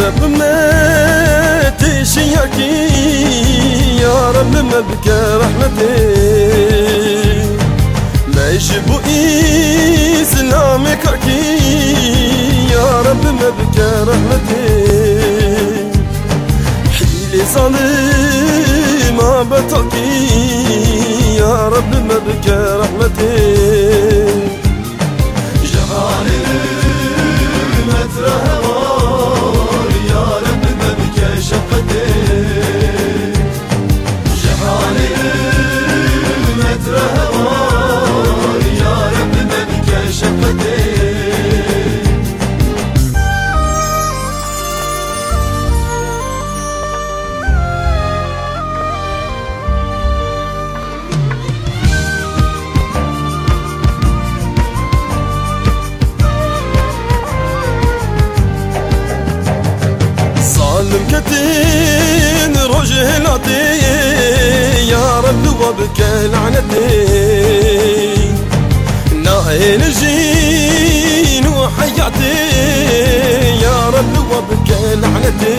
Rabbim Rabbime teşiyaki Ya Rabbime bike rahmeti Meyşi bu İslam'ı kaki Ya Rabbime bike rahmeti Hili zalim abet كتين رجه نعطي يا رب وبك لعنتي. ناهين الجين وحياتي. يا رب وبك لعنتي.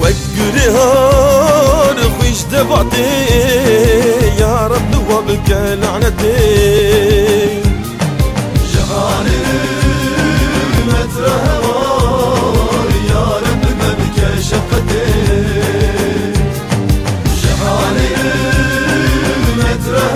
وقرها رخيش دفعتي يا رب وبك لعنتي.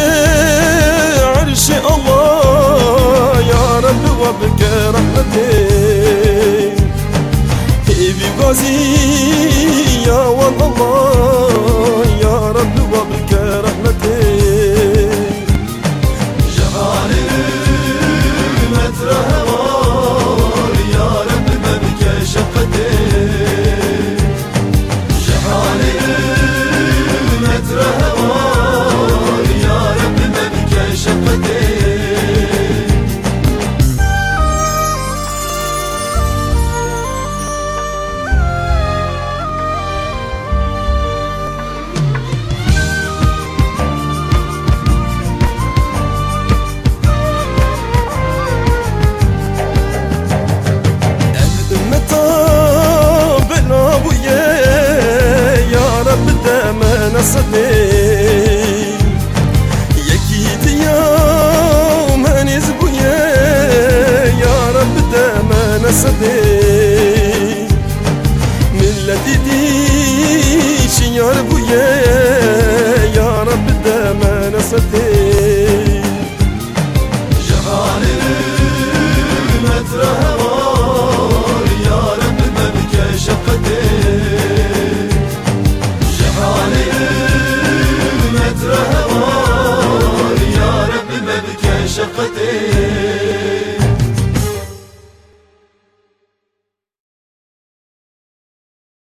Aşkım nasıl değil Yekiydi ya meniz bu ye. Ya Rabbi deme nasıl değil? Millet idi için yar bu ye. عشقتي